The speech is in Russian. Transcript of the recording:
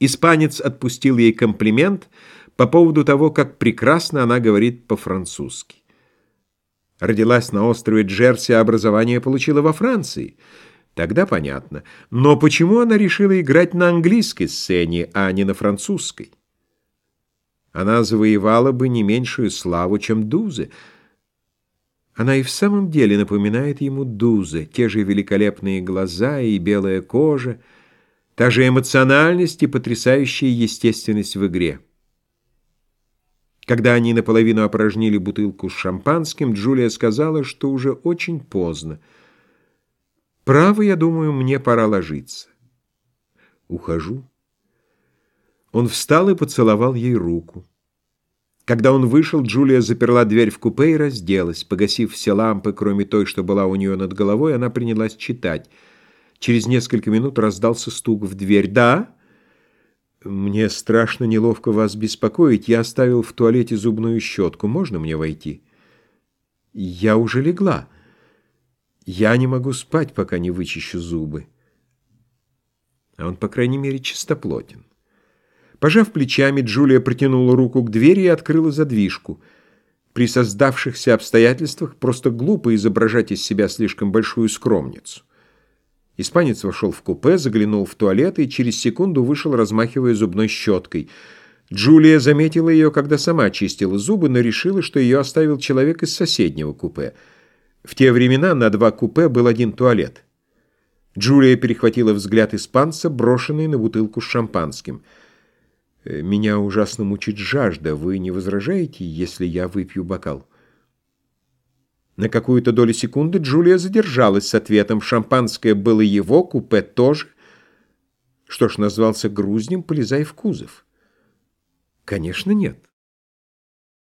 Испанец отпустил ей комплимент по поводу того, как прекрасно она говорит по-французски. Родилась на острове Джерси, а образование получила во Франции. Тогда понятно. Но почему она решила играть на английской сцене, а не на французской? Она завоевала бы не меньшую славу, чем Дузе. Она и в самом деле напоминает ему Дузе, те же великолепные глаза и белая кожа, Та же эмоциональность и потрясающая естественность в игре. Когда они наполовину опорожнили бутылку с шампанским, Джулия сказала, что уже очень поздно. «Право, я думаю, мне пора ложиться». «Ухожу». Он встал и поцеловал ей руку. Когда он вышел, Джулия заперла дверь в купе и разделась. Погасив все лампы, кроме той, что была у нее над головой, она принялась читать — Через несколько минут раздался стук в дверь. «Да?» «Мне страшно неловко вас беспокоить. Я оставил в туалете зубную щетку. Можно мне войти?» «Я уже легла. Я не могу спать, пока не вычищу зубы». А он, по крайней мере, чистоплотен. Пожав плечами, Джулия протянула руку к двери и открыла задвижку. При создавшихся обстоятельствах просто глупо изображать из себя слишком большую скромницу. Испанец вошел в купе, заглянул в туалет и через секунду вышел, размахивая зубной щеткой. Джулия заметила ее, когда сама чистила зубы, но решила, что ее оставил человек из соседнего купе. В те времена на два купе был один туалет. Джулия перехватила взгляд испанца, брошенный на бутылку с шампанским. «Э, «Меня ужасно мучит жажда. Вы не возражаете, если я выпью бокал?» На какую-то долю секунды Джулия задержалась с ответом. Шампанское было его, купе тоже. Что ж, назвался грузнем, полезай в кузов. Конечно, нет.